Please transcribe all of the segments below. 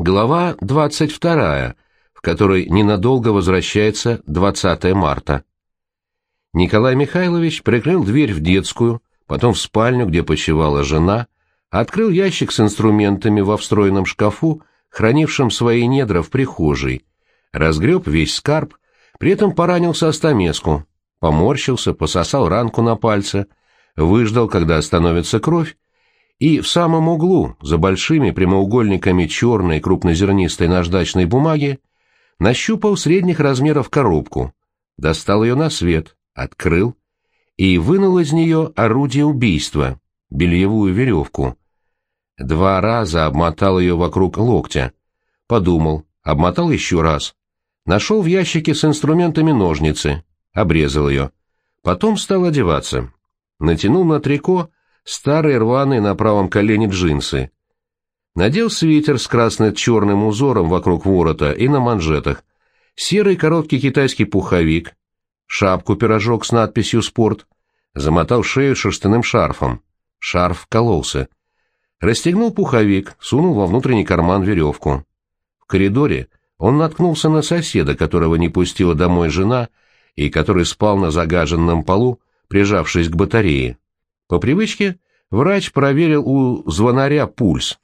Глава 22, в которой ненадолго возвращается 20 марта. Николай Михайлович прикрыл дверь в детскую, потом в спальню, где почивала жена, открыл ящик с инструментами во встроенном шкафу, хранившем свои недра в прихожей, разгреб весь скарб, при этом поранился остамеску, поморщился, пососал ранку на пальце, выждал, когда остановится кровь, и в самом углу, за большими прямоугольниками черной крупнозернистой наждачной бумаги, нащупал средних размеров коробку, достал ее на свет, открыл и вынул из нее орудие убийства, бельевую веревку. Два раза обмотал ее вокруг локтя. Подумал, обмотал еще раз. Нашел в ящике с инструментами ножницы, обрезал ее. Потом стал одеваться. Натянул на трико старые рваные на правом колене джинсы. Надел свитер с красно-черным узором вокруг ворота и на манжетах, серый короткий китайский пуховик, шапку-пирожок с надписью «Спорт», замотал шею шерстяным шарфом. Шарф кололся. Расстегнул пуховик, сунул во внутренний карман веревку. В коридоре он наткнулся на соседа, которого не пустила домой жена, и который спал на загаженном полу, прижавшись к батарее. По привычке врач проверил у звонаря пульс.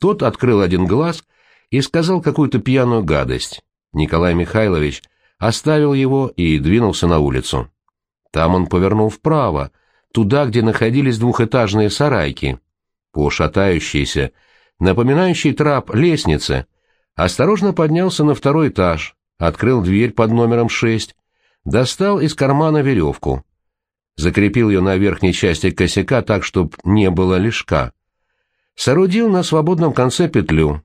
Тот открыл один глаз и сказал какую-то пьяную гадость. Николай Михайлович оставил его и двинулся на улицу. Там он повернул вправо, туда, где находились двухэтажные сарайки. По шатающейся, напоминающей трап лестнице, осторожно поднялся на второй этаж, открыл дверь под номером шесть, достал из кармана веревку закрепил ее на верхней части косяка так, чтобы не было лишка. Соорудил на свободном конце петлю,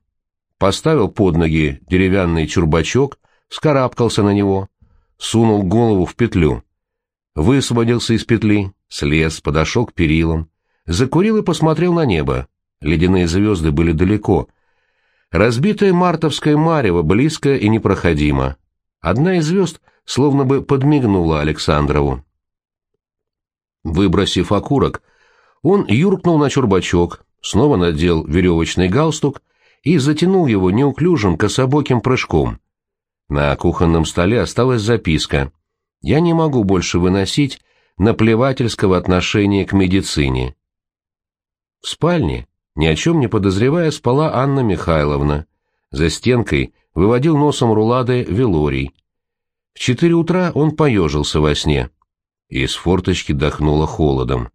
поставил под ноги деревянный чурбачок, скарабкался на него, сунул голову в петлю. Высвободился из петли, слез, подошел к перилам, закурил и посмотрел на небо. Ледяные звезды были далеко. Разбитое мартовское марево близко и непроходимо. Одна из звезд словно бы подмигнула Александрову. Выбросив окурок, он юркнул на чурбачок, снова надел веревочный галстук и затянул его неуклюжим кособоким прыжком. На кухонном столе осталась записка «Я не могу больше выносить наплевательского отношения к медицине». В спальне, ни о чем не подозревая, спала Анна Михайловна. За стенкой выводил носом рулады Велорий. В четыре утра он поежился во сне. Из форточки дохнуло холодом.